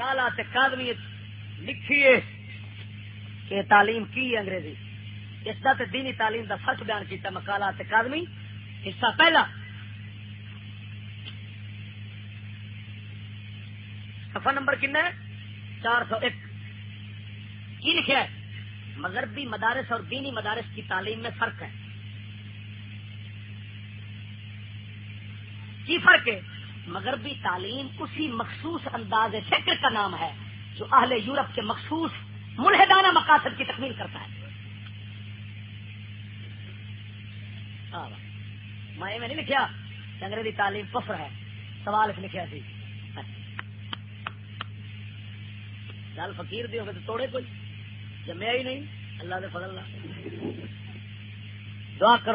مکالا کادمی لکھیے کہ تعلیم کی ہے انگریزی؟ اس کا دینی تعلیم کا فرق بیان کیا مکالا کادمی حصہ پہلا۔ سفر نمبر کن ہے چار سو ایک۔ کی لکھا ہے؟ مغربی مدارس اور دینی مدارس کی تعلیم میں فرق ہے۔ کی فرق ہے؟ مغربی تعلیم اسی مخصوص انداز فکر کا نام ہے جو اہل یورپ کے مخصوص ملحدانہ مقاصد کی تکمیل کرتا ہے۔ میں نہیں لکھا انگریزی تعلیم کفر ہے۔ سوال لکھا سی۔ گل فقیر دی ہوگی تو توڑے کوئی۔ جمیا ہی نہیں۔ اللہ دے فضل دعا کرو۔